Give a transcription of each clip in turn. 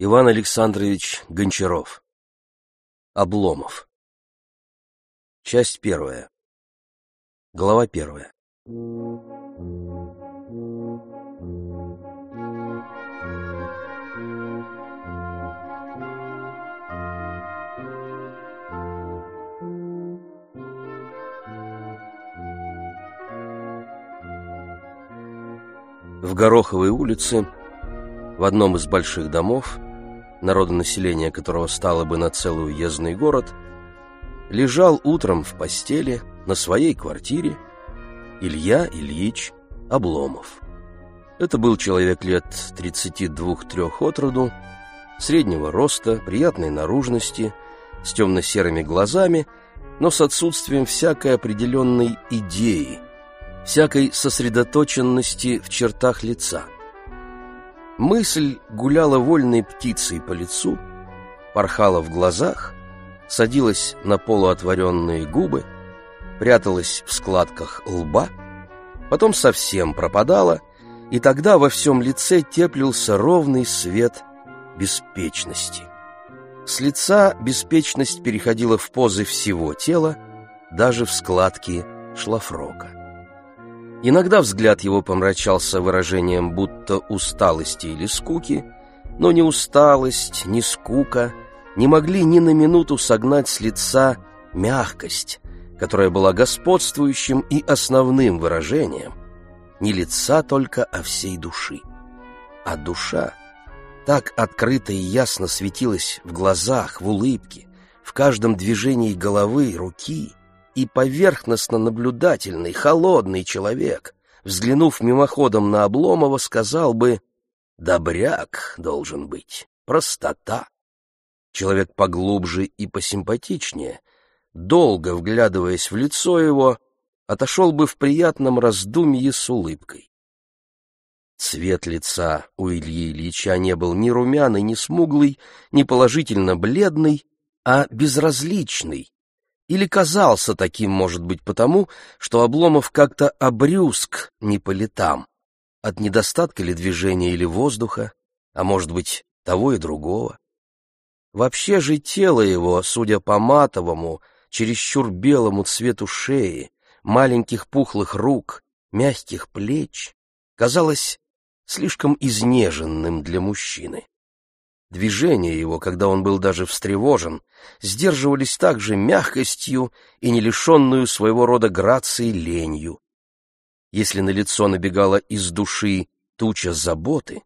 Иван Александрович Гончаров. Обломов. Часть первая. Глава первая. В Гороховой улице, в одном из больших домов, народонаселение которого стало бы на целый уездный город, лежал утром в постели на своей квартире Илья Ильич Обломов. Это был человек лет 32-3 от роду, среднего роста, приятной наружности, с темно-серыми глазами, но с отсутствием всякой определенной идеи, всякой сосредоточенности в чертах лица – Мысль гуляла вольной птицей по лицу, порхала в глазах, садилась на полуотворенные губы, пряталась в складках лба, потом совсем пропадала, и тогда во всем лице теплился ровный свет беспечности. С лица беспечность переходила в позы всего тела, даже в складки шлафрока. Иногда взгляд его помрачался выражением будто усталости или скуки, но ни усталость, ни скука не могли ни на минуту согнать с лица мягкость, которая была господствующим и основным выражением не лица только, а всей души. А душа так открыто и ясно светилась в глазах, в улыбке, в каждом движении головы, руки — и поверхностно наблюдательный, холодный человек, взглянув мимоходом на Обломова, сказал бы «Добряк должен быть, простота». Человек поглубже и посимпатичнее, долго вглядываясь в лицо его, отошел бы в приятном раздумье с улыбкой. Цвет лица у Ильи Ильича не был ни румяный, ни смуглый, ни положительно бледный, а безразличный, или казался таким, может быть, потому, что Обломов как-то обрюзг не по летам, от недостатка ли движения или воздуха, а может быть, того и другого. Вообще же тело его, судя по матовому, чересчур белому цвету шеи, маленьких пухлых рук, мягких плеч, казалось слишком изнеженным для мужчины. Движения его, когда он был даже встревожен, сдерживались также мягкостью и не лишенную своего рода грацией ленью. Если на лицо набегала из души туча заботы,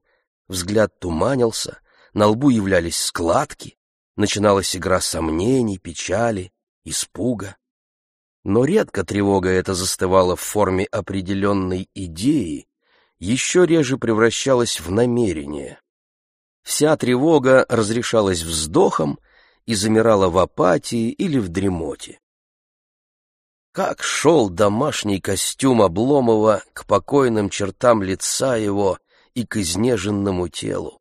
взгляд туманился, на лбу являлись складки, начиналась игра сомнений, печали, испуга. Но редко тревога эта застывала в форме определенной идеи, еще реже превращалась в намерение. Вся тревога разрешалась вздохом и замирала в апатии или в дремоте. Как шел домашний костюм Обломова к покойным чертам лица его и к изнеженному телу.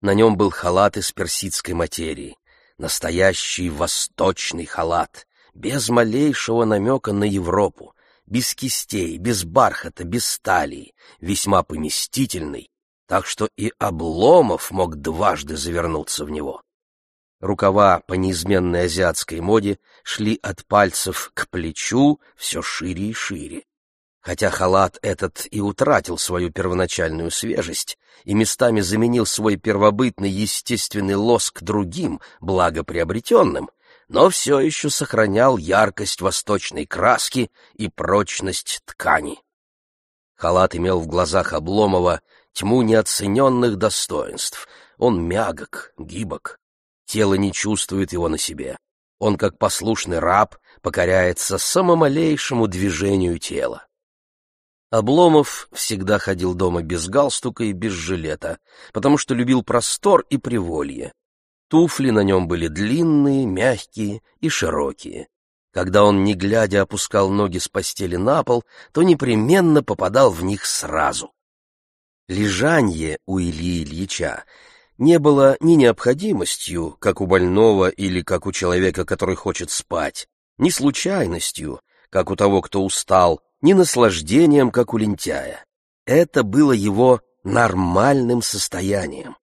На нем был халат из персидской материи, настоящий восточный халат, без малейшего намека на Европу, без кистей, без бархата, без стали, весьма поместительный, так что и Обломов мог дважды завернуться в него. Рукава по неизменной азиатской моде шли от пальцев к плечу все шире и шире. Хотя халат этот и утратил свою первоначальную свежесть и местами заменил свой первобытный естественный лоск другим, благоприобретенным, но все еще сохранял яркость восточной краски и прочность ткани. Халат имел в глазах Обломова тьму неоцененных достоинств. Он мягок, гибок. Тело не чувствует его на себе. Он, как послушный раб, покоряется самомалейшему движению тела. Обломов всегда ходил дома без галстука и без жилета, потому что любил простор и приволье. Туфли на нем были длинные, мягкие и широкие. Когда он, не глядя, опускал ноги с постели на пол, то непременно попадал в них сразу. Лежанье у Ильи Ильича не было ни необходимостью, как у больного или как у человека, который хочет спать, ни случайностью, как у того, кто устал, ни наслаждением, как у лентяя. Это было его нормальным состоянием.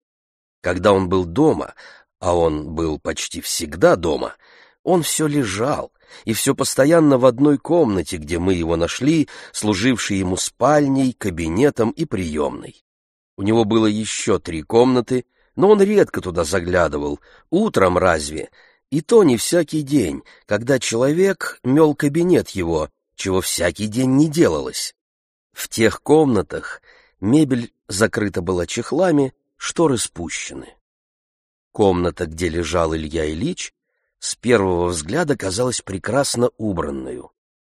Когда он был дома, а он был почти всегда дома, он все лежал, и все постоянно в одной комнате, где мы его нашли, служившей ему спальней, кабинетом и приемной. У него было еще три комнаты, но он редко туда заглядывал, утром разве, и то не всякий день, когда человек мел кабинет его, чего всякий день не делалось. В тех комнатах мебель закрыта была чехлами, шторы спущены. Комната, где лежал Илья Ильич, с первого взгляда казалась прекрасно убранную.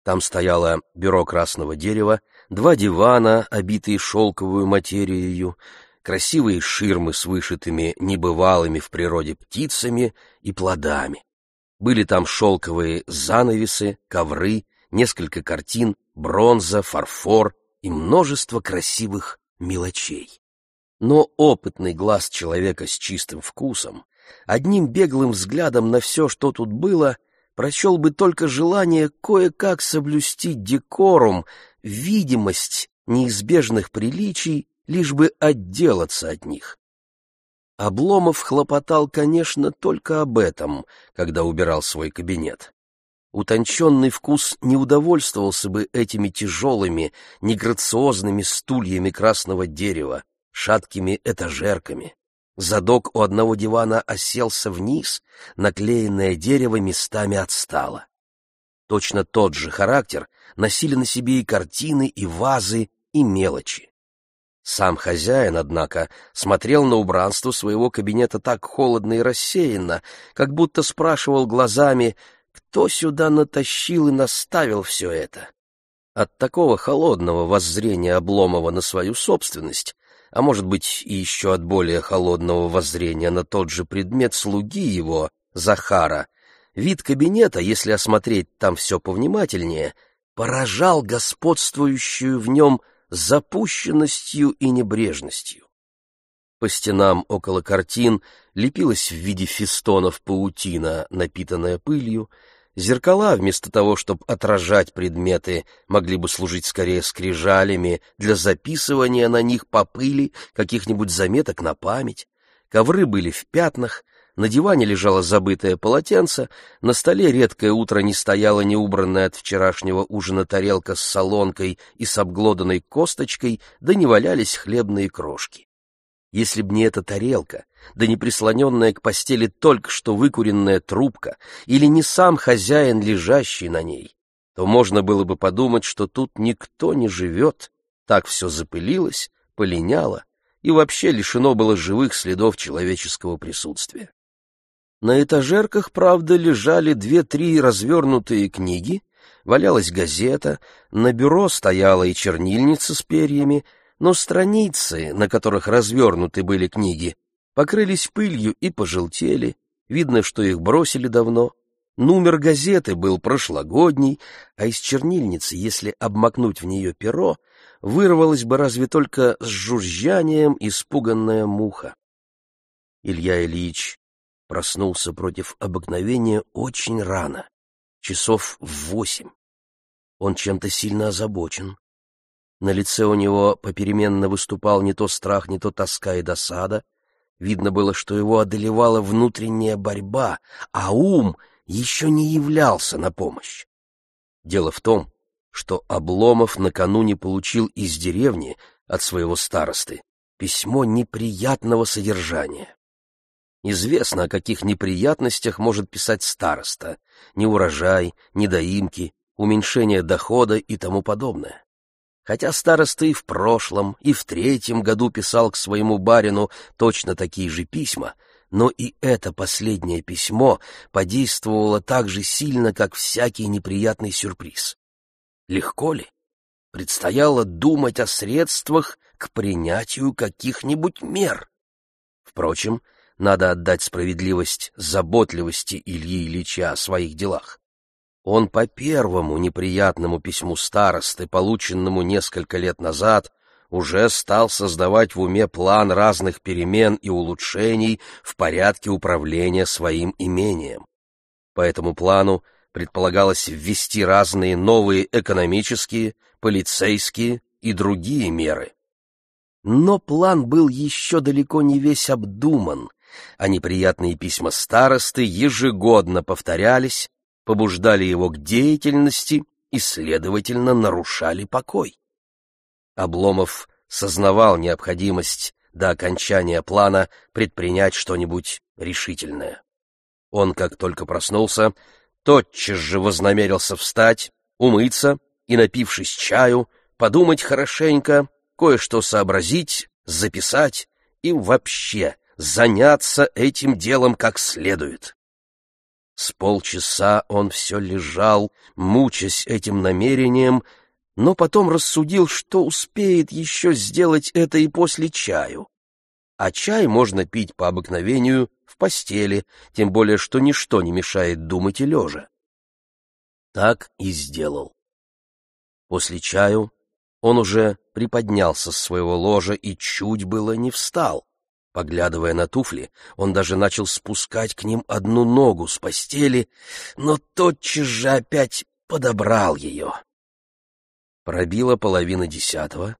Там стояло бюро красного дерева, два дивана, обитые шелковую материей, красивые ширмы с вышитыми небывалыми в природе птицами и плодами. Были там шелковые занавесы, ковры, несколько картин, бронза, фарфор и множество красивых мелочей. Но опытный глаз человека с чистым вкусом, одним беглым взглядом на все, что тут было, прочел бы только желание кое-как соблюсти декорум, видимость неизбежных приличий, лишь бы отделаться от них. Обломов хлопотал, конечно, только об этом, когда убирал свой кабинет. Утонченный вкус не удовольствовался бы этими тяжелыми, неграциозными стульями красного дерева, шаткими этажерками. Задок у одного дивана оселся вниз, наклеенное дерево местами отстало. Точно тот же характер носили на себе и картины, и вазы, и мелочи. Сам хозяин, однако, смотрел на убранство своего кабинета так холодно и рассеянно, как будто спрашивал глазами, кто сюда натащил и наставил все это. От такого холодного воззрения Обломова на свою собственность а может быть и еще от более холодного воззрения на тот же предмет слуги его, Захара, вид кабинета, если осмотреть там все повнимательнее, поражал господствующую в нем запущенностью и небрежностью. По стенам около картин лепилась в виде фестонов паутина, напитанная пылью, Зеркала, вместо того, чтобы отражать предметы, могли бы служить скорее скрижалями для записывания на них по пыли каких-нибудь заметок на память. Ковры были в пятнах, на диване лежало забытое полотенце, на столе редкое утро не стояла неубранная от вчерашнего ужина тарелка с солонкой и с обглоданной косточкой, да не валялись хлебные крошки. Если б не эта тарелка, да не прислоненная к постели только что выкуренная трубка, или не сам хозяин, лежащий на ней, то можно было бы подумать, что тут никто не живет, так все запылилось, полиняло и вообще лишено было живых следов человеческого присутствия. На этажерках, правда, лежали две-три развернутые книги, валялась газета, на бюро стояла и чернильница с перьями, но страницы, на которых развернуты были книги, покрылись пылью и пожелтели, видно, что их бросили давно. Номер газеты был прошлогодний, а из чернильницы, если обмакнуть в нее перо, вырвалась бы разве только с жужжанием испуганная муха. Илья Ильич проснулся против обыкновения очень рано, часов в восемь. Он чем-то сильно озабочен. На лице у него попеременно выступал не то страх, не то тоска и досада. Видно было, что его одолевала внутренняя борьба, а ум еще не являлся на помощь. Дело в том, что Обломов накануне получил из деревни от своего старосты письмо неприятного содержания. Известно, о каких неприятностях может писать староста — неурожай, недоимки, уменьшение дохода и тому подобное. Хотя староста и в прошлом, и в третьем году писал к своему барину точно такие же письма, но и это последнее письмо подействовало так же сильно, как всякий неприятный сюрприз. Легко ли? Предстояло думать о средствах к принятию каких-нибудь мер. Впрочем, надо отдать справедливость заботливости Ильи Ильича о своих делах. Он по первому неприятному письму старосты, полученному несколько лет назад, уже стал создавать в уме план разных перемен и улучшений в порядке управления своим имением. По этому плану предполагалось ввести разные новые экономические, полицейские и другие меры. Но план был еще далеко не весь обдуман, а неприятные письма старосты ежегодно повторялись, побуждали его к деятельности и, следовательно, нарушали покой. Обломов сознавал необходимость до окончания плана предпринять что-нибудь решительное. Он, как только проснулся, тотчас же вознамерился встать, умыться и, напившись чаю, подумать хорошенько, кое-что сообразить, записать и вообще заняться этим делом как следует. С полчаса он все лежал, мучаясь этим намерением, но потом рассудил, что успеет еще сделать это и после чаю. А чай можно пить по обыкновению в постели, тем более что ничто не мешает думать и лежа. Так и сделал. После чаю он уже приподнялся с своего ложа и чуть было не встал. Поглядывая на туфли, он даже начал спускать к ним одну ногу с постели, но тотчас же опять подобрал ее. Пробила половина десятого.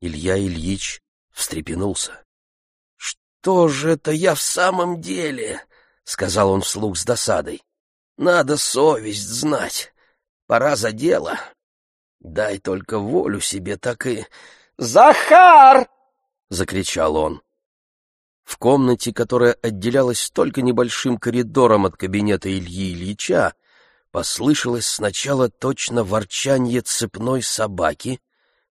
Илья Ильич встрепенулся. — Что же это я в самом деле? — сказал он вслух с досадой. — Надо совесть знать. Пора за дело. Дай только волю себе, так и... — Захар! — закричал он. В комнате, которая отделялась только небольшим коридором от кабинета Ильи Ильича, Послышалось сначала точно ворчанье цепной собаки,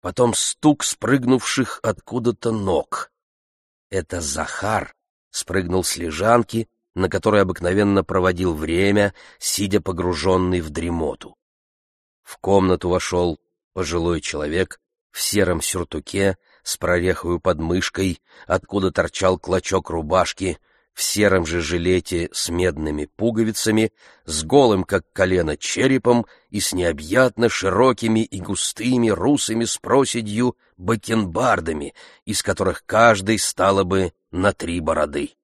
потом стук спрыгнувших откуда-то ног. Это Захар спрыгнул с лежанки, на которой обыкновенно проводил время, сидя погруженный в дремоту. В комнату вошел пожилой человек в сером сюртуке с прорехою под мышкой, откуда торчал клочок рубашки — в сером же жилете с медными пуговицами, с голым, как колено, черепом и с необъятно широкими и густыми русыми с проседью бакенбардами, из которых каждый стало бы на три бороды.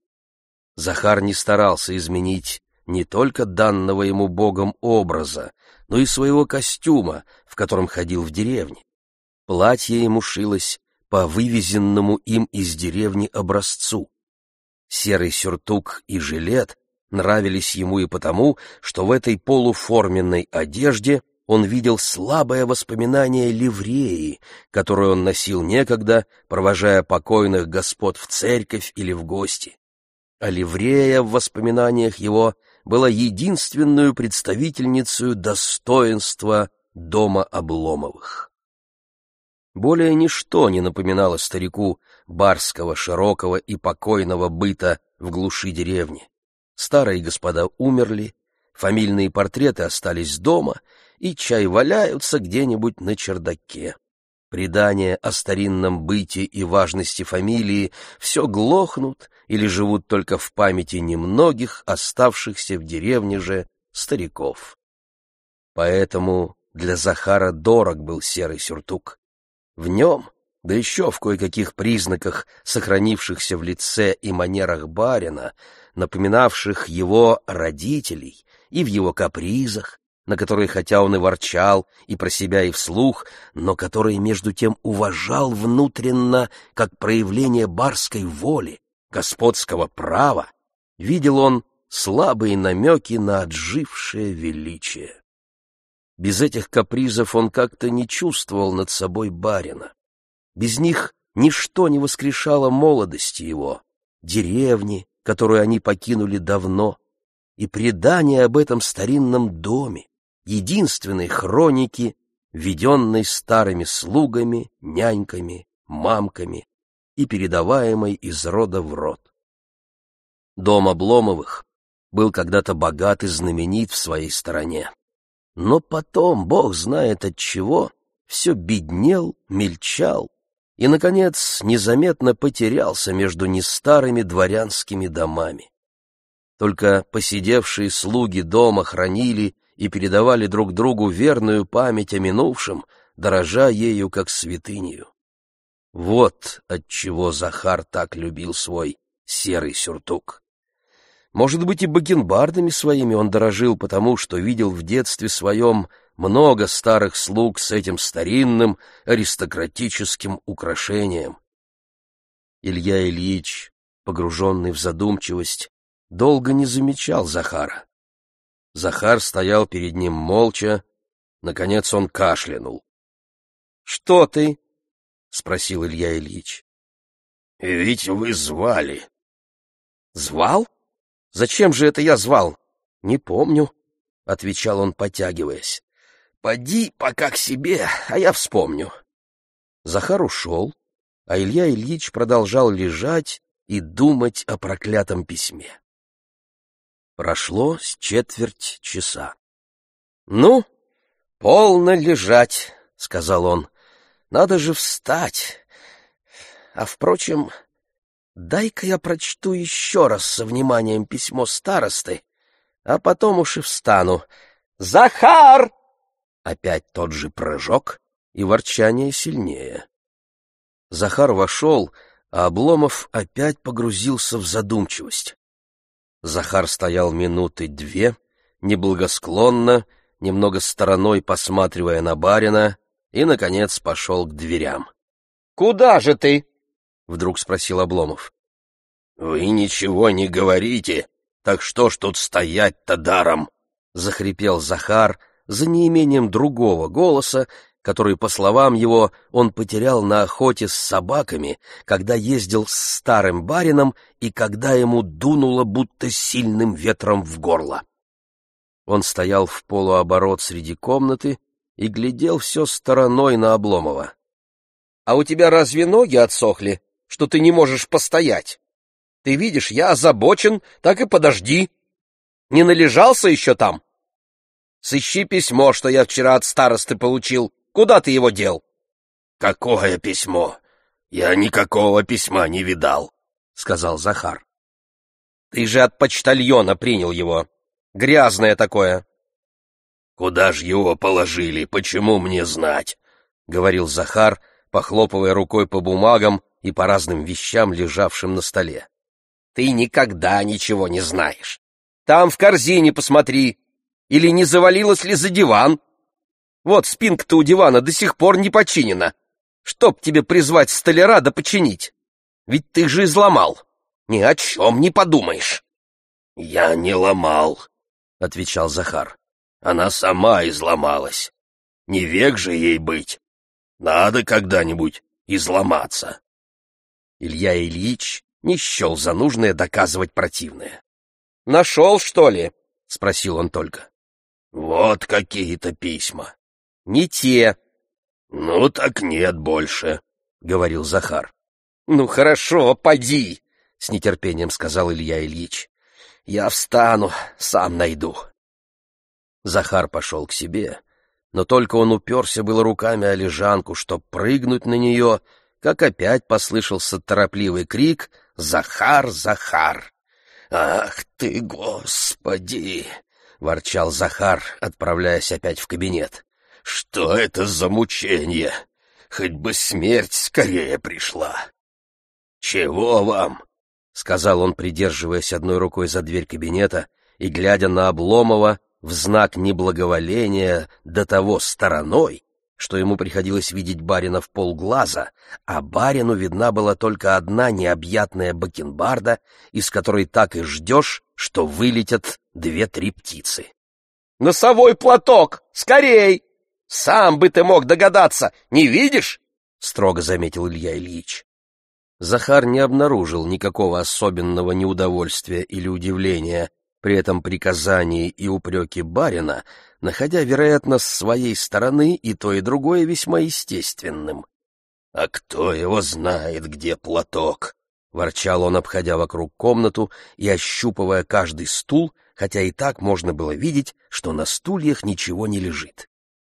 Захар не старался изменить не только данного ему Богом образа, но и своего костюма, в котором ходил в деревне. Платье ему шилось по вывезенному им из деревни образцу. Серый сюртук и жилет нравились ему и потому, что в этой полуформенной одежде он видел слабое воспоминание ливреи, которую он носил некогда, провожая покойных господ в церковь или в гости. А ливрея в воспоминаниях его была единственную представительницей достоинства дома Обломовых. Более ничто не напоминало старику барского, широкого и покойного быта в глуши деревни. Старые господа умерли, фамильные портреты остались дома, и чай валяются где-нибудь на чердаке. Предания о старинном быте и важности фамилии все глохнут или живут только в памяти немногих оставшихся в деревне же стариков. Поэтому для Захара дорог был серый сюртук. В нем, да еще в кое-каких признаках, сохранившихся в лице и манерах барина, напоминавших его родителей, и в его капризах, на которые хотя он и ворчал, и про себя, и вслух, но которые между тем уважал внутренно, как проявление барской воли, господского права, видел он слабые намеки на отжившее величие. Без этих капризов он как-то не чувствовал над собой барина. Без них ничто не воскрешало молодости его, деревни, которую они покинули давно, и предание об этом старинном доме, единственной хроники, введенной старыми слугами, няньками, мамками и передаваемой из рода в род. Дом Обломовых был когда-то богат и знаменит в своей стороне. Но потом, бог знает от чего, все беднел, мельчал и, наконец, незаметно потерялся между нестарыми дворянскими домами. Только посидевшие слуги дома хранили и передавали друг другу верную память о минувшем, дорожа ею как святынью. Вот отчего Захар так любил свой серый сюртук. Может быть, и бакенбардами своими он дорожил, потому что видел в детстве своем много старых слуг с этим старинным аристократическим украшением. Илья Ильич, погруженный в задумчивость, долго не замечал Захара. Захар стоял перед ним молча, наконец он кашлянул. — Что ты? — спросил Илья Ильич. — Ведь вы звали. — Звал? Зачем же это я звал? — Не помню, — отвечал он, потягиваясь. — Поди пока к себе, а я вспомню. Захар ушел, а Илья Ильич продолжал лежать и думать о проклятом письме. Прошло с четверть часа. — Ну, полно лежать, — сказал он. — Надо же встать. А, впрочем, дай-ка я прочту еще раз со вниманием письмо старосты, а потом уж и встану. «Захар!» Опять тот же прыжок, и ворчание сильнее. Захар вошел, а Обломов опять погрузился в задумчивость. Захар стоял минуты две, неблагосклонно, немного стороной посматривая на барина, и, наконец, пошел к дверям. — Куда же ты? — вдруг спросил Обломов. — Вы ничего не говорите, так что ж тут стоять-то даром? — захрипел Захар за неимением другого голоса, который, по словам его, он потерял на охоте с собаками, когда ездил с старым барином и когда ему дунуло будто сильным ветром в горло. Он стоял в полуоборот среди комнаты и глядел все стороной на Обломова. — А у тебя разве ноги отсохли, что ты не можешь постоять? Ты видишь, я озабочен, так и подожди. Не належался еще там? Сыщи письмо, что я вчера от старосты получил, Куда ты его дел? — Какое письмо? Я никакого письма не видал, — сказал Захар. — Ты же от почтальона принял его. Грязное такое. — Куда ж его положили, почему мне знать? — говорил Захар, похлопывая рукой по бумагам и по разным вещам, лежавшим на столе. — Ты никогда ничего не знаешь. Там в корзине посмотри. Или не завалилось ли за диван? Вот спинка-то у дивана до сих пор не починена. Чтоб тебе призвать столяра да починить. Ведь ты же изломал. Ни о чем не подумаешь. — Я не ломал, — отвечал Захар. — Она сама изломалась. Не век же ей быть. Надо когда-нибудь изломаться. Илья Ильич не счел за нужное доказывать противное. — Нашел, что ли? — спросил он только. — Вот какие-то письма не те. — Ну так нет больше, — говорил Захар. — Ну хорошо, поди, — с нетерпением сказал Илья Ильич. — Я встану, сам найду. Захар пошел к себе, но только он уперся было руками о лежанку, чтоб прыгнуть на нее, как опять послышался торопливый крик «Захар! Захар!» «Ах ты, Господи!» — ворчал Захар, отправляясь опять в кабинет. Что это за мучение? Хоть бы смерть скорее пришла. Чего вам? сказал он, придерживаясь одной рукой за дверь кабинета и глядя на Обломова в знак неблаговоления до того стороной, что ему приходилось видеть барина в полглаза, а барину видна была только одна необъятная бакенбарда, из которой так и ждешь, что вылетят две-три птицы. «Носовой платок! Скорей!» Сам бы ты мог догадаться, не видишь? — строго заметил Илья Ильич. Захар не обнаружил никакого особенного неудовольствия или удивления при этом приказании и упреке барина, находя, вероятно, с своей стороны и то, и другое весьма естественным. — А кто его знает, где платок? — ворчал он, обходя вокруг комнату и ощупывая каждый стул, хотя и так можно было видеть, что на стульях ничего не лежит.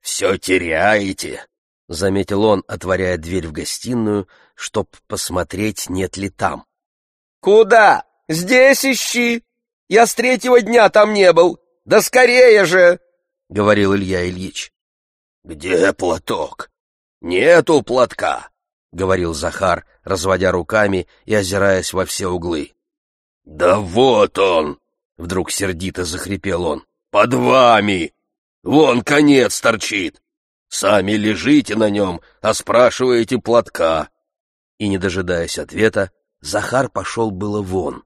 Все теряете, — заметил он, отворяя дверь в гостиную, чтоб посмотреть, нет ли там. — Куда? Здесь ищи! Я с третьего дня там не был! Да скорее же! — говорил Илья Ильич. — Где платок? Нету платка, — говорил Захар, разводя руками и озираясь во все углы. — Да вот он! — вдруг сердито захрипел он. — Под вами! Вон конец торчит. Сами лежите на нем, а спрашиваете платка. И, не дожидаясь ответа, Захар пошел было вон.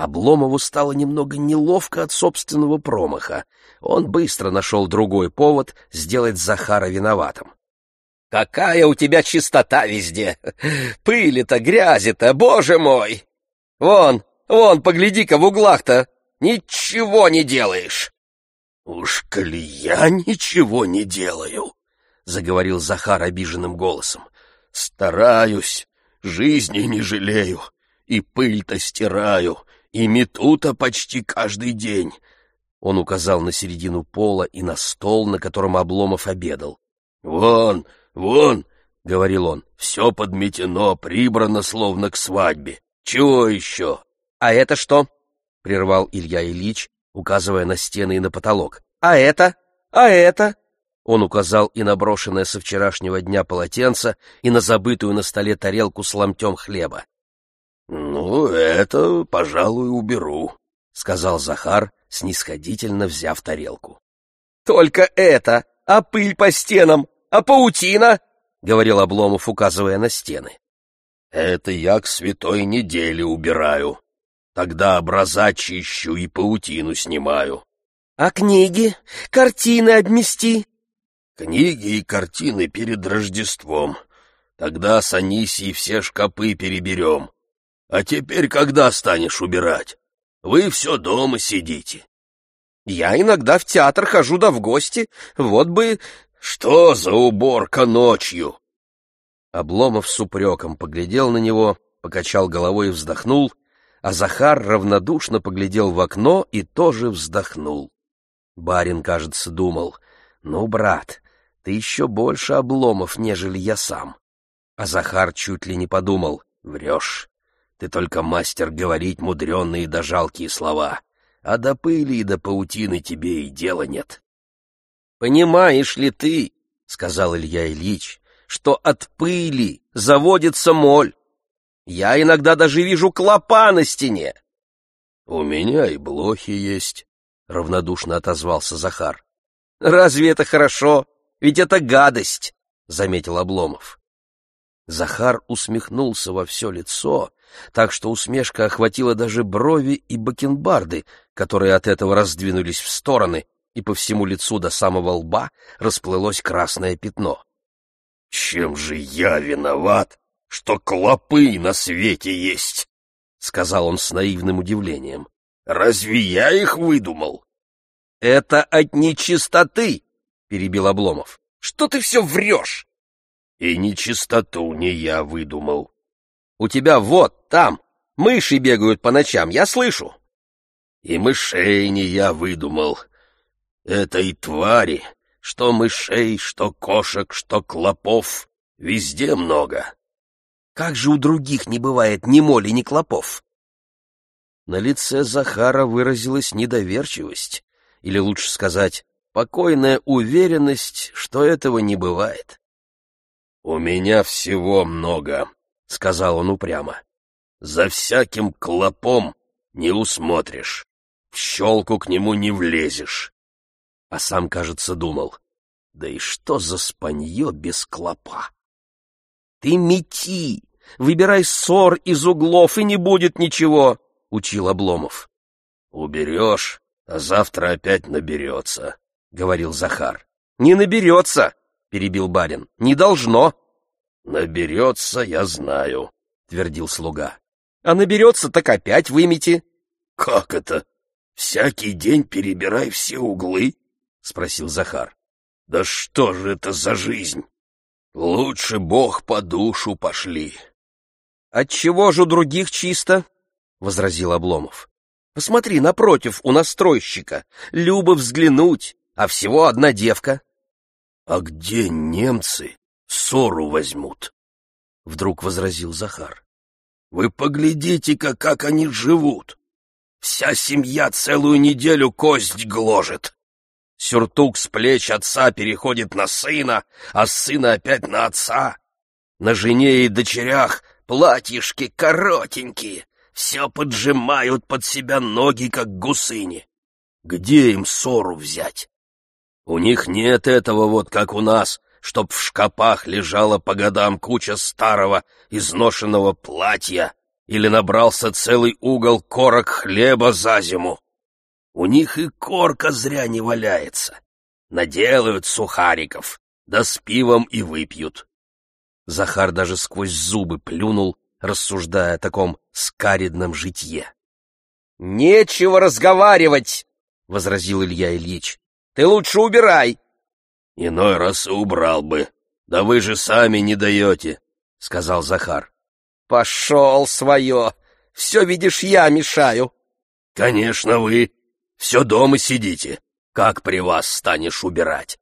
Обломову стало немного неловко от собственного промаха. Он быстро нашел другой повод сделать Захара виноватым. «Какая у тебя чистота везде! Пыли-то, грязи-то, боже мой! Вон, вон, погляди-ка в углах-то! Ничего не делаешь!» «Уж коли я ничего не делаю!» — заговорил Захар обиженным голосом. «Стараюсь, жизни не жалею, и пыль-то стираю, и мету-то почти каждый день. Он указал на середину пола и на стол, на котором Обломов обедал. «Вон, вон!» — говорил он. «Все подметено, прибрано, словно к свадьбе. Чего еще?» «А это что?» — прервал Илья Ильич, указывая на стены и на потолок. «А это? А это?» Он указал и на брошенное со вчерашнего дня полотенце, и на забытую на столе тарелку с ломтем хлеба. «Ну, это, пожалуй, уберу», — сказал Захар, снисходительно взяв тарелку. «Только это! А пыль по стенам? А паутина?» — говорил Обломов, указывая на стены. «Это я к святой неделе убираю. Тогда образа чищу и паутину снимаю». «А книги? Картины обмести?» «Книги и картины перед Рождеством. Тогда с Анисией все шкапы переберем. А теперь когда станешь убирать? Вы все дома сидите. Я иногда в театр хожу да в гости. Вот бы... Что за уборка ночью? Обломов с упреком поглядел на него, покачал головой и вздохнул, а Захар равнодушно поглядел в окно и тоже вздохнул. Барин, кажется, думал, ну, брат, ты еще больше обломов, нежели я сам. А Захар чуть ли не подумал, врешь. Ты только мастер говорить мудреные да жалкие слова, а до пыли и до паутины тебе и дела нет. — Понимаешь ли ты, — сказал Илья Ильич, — что от пыли заводится моль? Я иногда даже вижу клопа на стене. — У меня и блохи есть, — равнодушно отозвался Захар. — Разве это хорошо? Ведь это гадость, — заметил Обломов. Захар усмехнулся во все лицо, так что усмешка охватила даже брови и бакенбарды, которые от этого раздвинулись в стороны, и по всему лицу до самого лба расплылось красное пятно. «Чем же я виноват, что клопы на свете есть?» — сказал он с наивным удивлением. «Разве я их выдумал?» «Это от нечистоты!» — перебил Обломов. «Что ты все врешь?» «И нечистоту не я выдумал», у тебя вот там мыши бегают по ночам, я слышу. И мышей не я выдумал. Это и твари, что мышей, что кошек, что клопов, везде много. Как же у других не бывает ни моли, ни клопов? На лице Захара выразилась недоверчивость, или лучше сказать, покойная уверенность, что этого не бывает. «У меня всего много», — сказал он упрямо. «За всяким клопом не усмотришь, в щелку к нему не влезешь». А сам, кажется, думал, да и что за спанье без клопа? «Ты мети, выбирай ссор из углов, и не будет ничего», — учил Обломов. «Уберешь, а завтра опять наберется», — говорил Захар. «Не наберется», — перебил барин, — «не должно». «Наберется, я знаю», — твердил слуга. «А наберется, так опять вымете». «Как это? Всякий день перебирай все углы?» — спросил Захар. «Да что же это за жизнь? Лучше Бог по душу пошли». «Отчего же у других чисто?» — возразил Обломов. «Посмотри, напротив, у настройщика. Любо взглянуть, а всего одна девка». «А где немцы?» Ссору возьмут, — вдруг возразил Захар. — Вы поглядите-ка, как они живут. Вся семья целую неделю кость гложет. Сюртук с плеч отца переходит на сына, а сына опять на отца. На жене и дочерях платьишки коротенькие, все поджимают под себя ноги, как гусыни. Где им ссору взять? У них нет этого вот, как у нас, чтоб в шкапах лежала по годам куча старого изношенного платья или набрался целый угол корок хлеба за зиму. У них и корка зря не валяется. Наделают сухариков, да с пивом и выпьют. Захар даже сквозь зубы плюнул, рассуждая о таком скаридном житье. «Нечего разговаривать!» — возразил Илья Ильич. «Ты лучше убирай!» «Иной раз и убрал бы. Да вы же сами не даете», — сказал Захар. «Пошел свое! Все, видишь, я мешаю!» «Конечно, вы. Все дома сидите. Как при вас станешь убирать?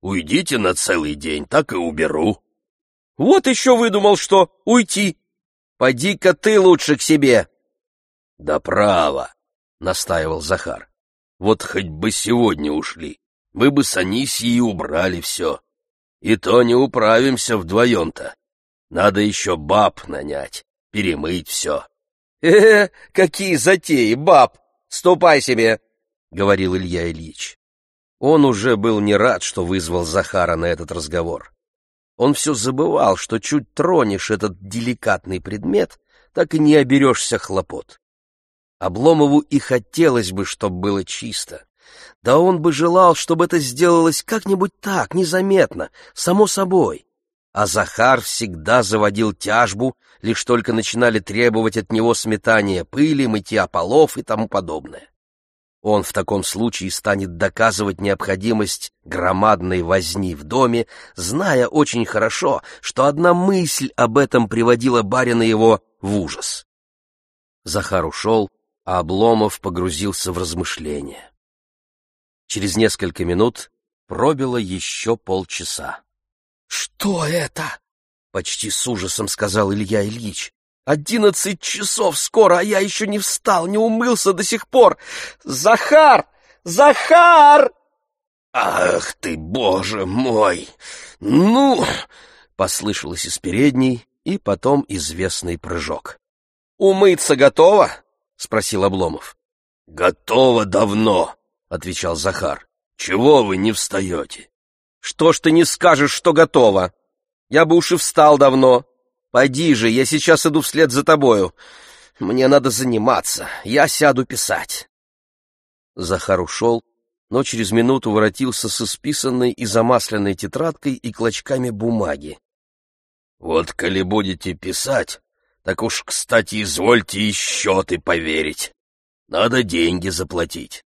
Уйдите на целый день, так и уберу». «Вот еще выдумал, что уйти. Поди-ка ты лучше к себе!» «Да право!» — настаивал Захар. «Вот хоть бы сегодня ушли, мы бы с Анисией убрали все. И то не управимся вдвоем-то. Надо еще баб нанять, перемыть все». «Э, какие затеи, баб! Ступай себе!» — говорил Илья Ильич. Он уже был не рад, что вызвал Захара на этот разговор. Он все забывал, что чуть тронешь этот деликатный предмет, так и не оберешься хлопот. Обломову и хотелось бы, чтобы было чисто. Да он бы желал, чтобы это сделалось как-нибудь так, незаметно, само собой. А Захар всегда заводил тяжбу, лишь только начинали требовать от него сметания пыли, мытья полов и тому подобное. Он в таком случае станет доказывать необходимость громадной возни в доме, зная очень хорошо, что одна мысль об этом приводила барина его в ужас. Захар ушел, а Обломов погрузился в размышления. Через несколько минут пробило еще полчаса. — Что это? — почти с ужасом сказал Илья Ильич. — Одиннадцать часов скоро, а я еще не встал, не умылся до сих пор. Захар! Захар! «Ах ты, боже мой! Ну!» — послышалось из передней, и потом известный прыжок. «Умыться готово?» — спросил Обломов. — Готово давно, — отвечал Захар. — Чего вы не встаете? — Что ж ты не скажешь, что готово? Я бы уж и встал давно. Пойди же, я сейчас иду вслед за тобою. Мне надо заниматься, я сяду писать. Захар ушел, но через минуту воротился с исписанной и замасленной тетрадкой и клочками бумаги. — Вот коли будете писать, так уж, кстати, извольте и счеты поверить. Надо деньги заплатить. —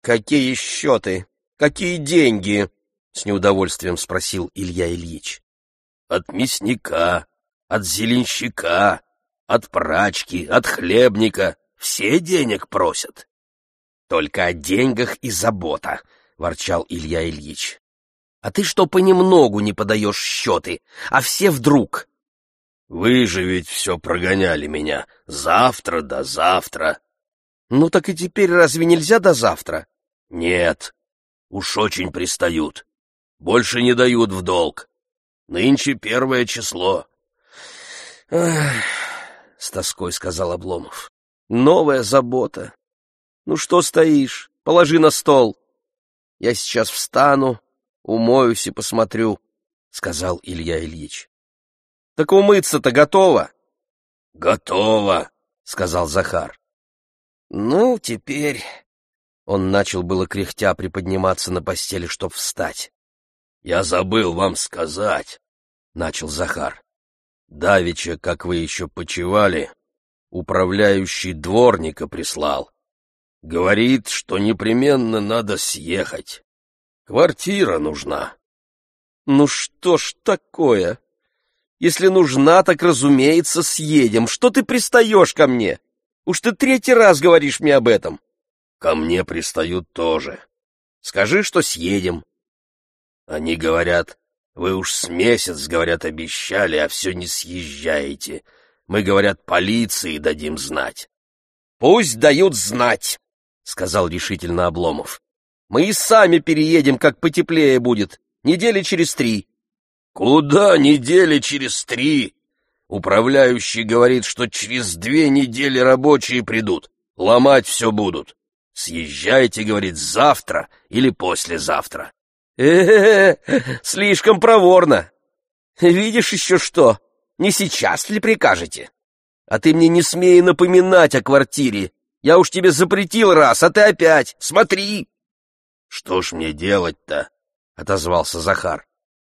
Какие счеты? Какие деньги? — с неудовольствием спросил Илья Ильич. — От мясника, от зеленщика, от прачки, от хлебника. Все денег просят. — Только о деньгах и забота, — ворчал Илья Ильич. — А ты что понемногу не подаешь счеты, а все вдруг? Вы же ведь все прогоняли меня. Завтра да завтра. Ну так и теперь разве нельзя до завтра? Нет. Уж очень пристают. Больше не дают в долг. Нынче первое число. Ах, с тоской сказал Обломов. Новая забота. Ну что стоишь? Положи на стол. Я сейчас встану, умоюсь и посмотрю, сказал Илья Ильич. Так умыться-то готово? — Готово, — сказал Захар. — Ну, теперь... Он начал было кряхтя приподниматься на постели, чтоб встать. — Я забыл вам сказать, — начал Захар. — Давича, как вы еще почевали, управляющий дворника прислал. Говорит, что непременно надо съехать. Квартира нужна. — Ну что ж такое? Если нужна, так, разумеется, съедем. Что ты пристаешь ко мне? Уж ты третий раз говоришь мне об этом. Ко мне пристают тоже. Скажи, что съедем. Они говорят, вы уж с месяц, говорят, обещали, а все не съезжаете. Мы, говорят, полиции дадим знать. Пусть дают знать, сказал решительно Обломов. Мы и сами переедем, как потеплее будет, недели через три. Куда недели через три? Управляющий говорит, что через две недели рабочие придут, ломать все будут. Съезжайте, говорит, завтра или послезавтра. э, -э слишком проворно. Видишь еще что? Не сейчас ли прикажете? А ты мне не смей напоминать о квартире. Я уж тебе запретил раз, а ты опять. Смотри!» «Что ж мне делать-то?» — отозвался Захар.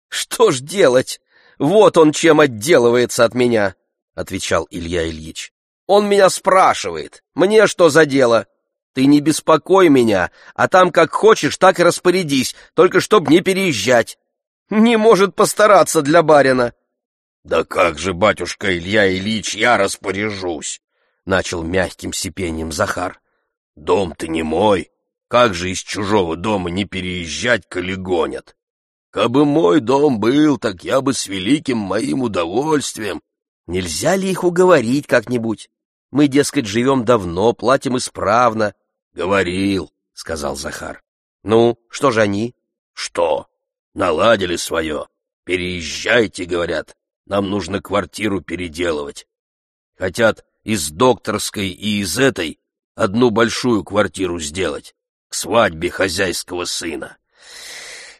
«Что ж делать? Вот он чем отделывается от меня!» — отвечал Илья Ильич. «Он меня спрашивает. Мне что за дело? Ты не беспокой меня, а там как хочешь, так и распорядись, только чтоб не переезжать. Не может постараться для барина». «Да как же, батюшка Илья Ильич, я распоряжусь!» — начал мягким сипением Захар. «Дом-то не мой. Как же из чужого дома не переезжать, коли гонят? Кабы мой дом был, так я бы с великим моим удовольствием...» «Нельзя ли их уговорить как-нибудь? Мы, дескать, живем давно, платим исправно, «Говорил», — сказал Захар. «Ну, что же они?» «Что? Наладили свое. Переезжайте, говорят. Нам нужно квартиру переделывать. Хотят из докторской и из этой одну большую квартиру сделать к свадьбе хозяйского сына».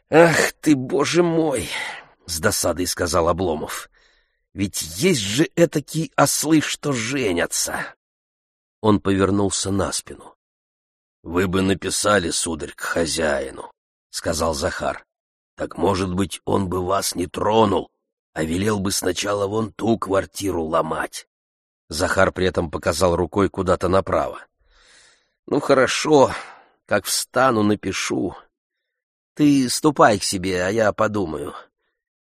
«Ах ты, боже мой!» — с досадой сказал Обломов. «Ведь есть же этакие ослы, что женятся!» Он повернулся на спину. Вы бы написали, сударь, к хозяину, — сказал Захар. Так, может быть, он бы вас не тронул, а велел бы сначала вон ту квартиру ломать. Захар при этом показал рукой куда-то направо. Ну, хорошо, как встану, напишу. Ты ступай к себе, а я подумаю.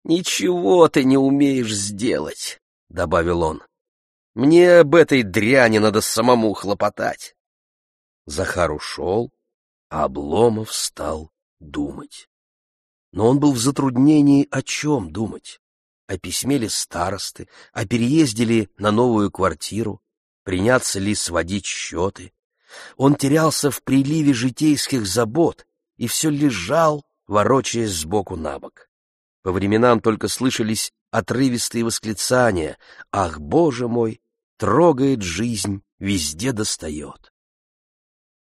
Ничего ты не умеешь сделать, — добавил он. Мне об этой дряни надо самому хлопотать. Захар ушел, а Обломов стал думать. Но он был в затруднении о чем думать. О письме ли старосты, о переезде ли на новую квартиру, приняться ли сводить счеты. Он терялся в приливе житейских забот и все лежал, ворочаясь сбоку на бок. По временам только слышались отрывистые восклицания «Ах, Боже мой! Трогает жизнь, везде достает!»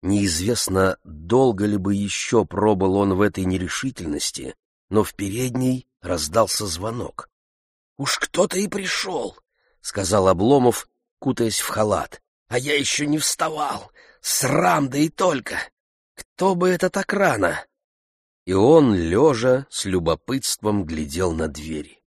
Неизвестно, долго ли бы еще пробыл он в этой нерешительности, но в передней раздался звонок. — Уж кто-то и пришел, — сказал Обломов, кутаясь в халат. — А я еще не вставал. Срам, да и только. Кто бы это так рано? И он, лежа, с любопытством глядел на двери.